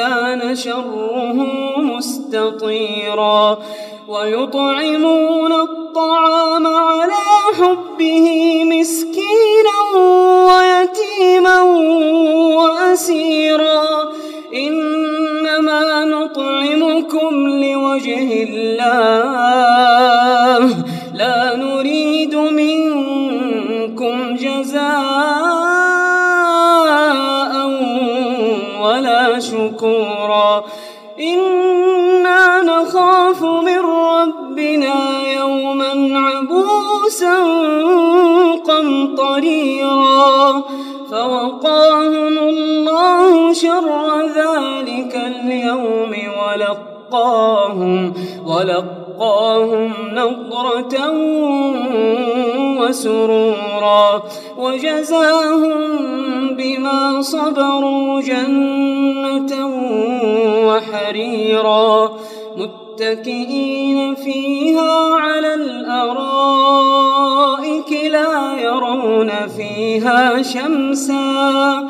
كان شره مستطيرا ويطعمون الطعام على حبه مسكينا ويتيما وأسيرا إنما نطعمكم لوجه الله لا نريد منكم جزاء شكورا. إنا نخاف من ربنا يوما عبوسا قمطريرا. فوقاهم الله شر ذلك اليوم ولقاهم ولقاهم نضرة وسرورا وجزاهم بما صبروا جنة وحريرا متكئين فيها على الأرائك لا يرون فيها شمسا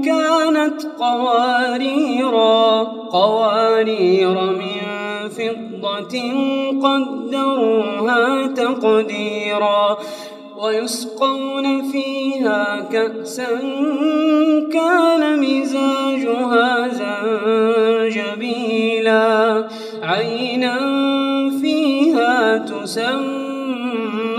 كانت قواريرا قوارير من فضة قدروها تقديرا ويسقون فيها كأسا كان مزاجها زنجبيلا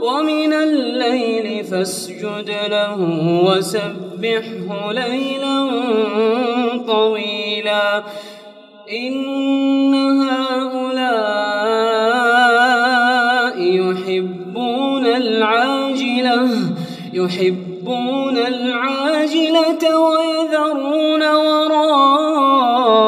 ومن الليل فاسجد له وسبحه ليلا طويلا. إن هؤلاء يحبون العاجلة يحبون العاجلة ويذرون وراءهم